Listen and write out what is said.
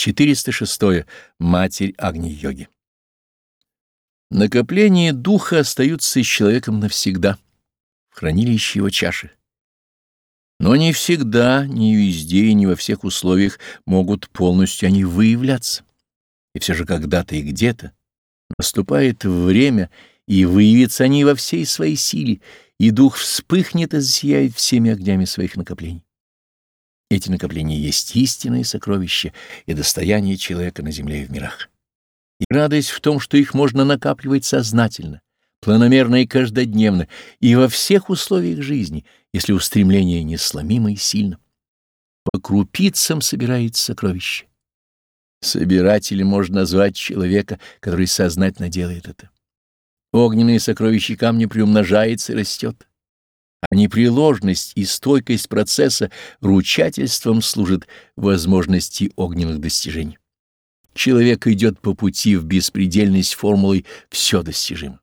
406. Матерь Агни-йоги. Накопления духа остаются с человеком навсегда, в хранилище его чаши. Но не всегда, не везде и не во всех условиях могут полностью они выявляться. И все же когда-то и где-то наступает время, и выявятся они во всей своей силе, и дух вспыхнет и засияет всеми огнями своих накоплений. Эти накопления есть истинное сокровище и достояние человека на земле и в мирах. И радость в том, что их можно накапливать сознательно, планомерно и каждодневно, и во всех условиях жизни, если устремление несломимо и сильно. По крупицам собирается сокровище. Собирателем можно назвать человека, который сознательно делает это. Огненные сокровища камня приумножается и растет а непреложность и стойкость процесса ручательством служит возможности огненных достижений. Человек идет по пути в беспредельность формулой «все достижимо».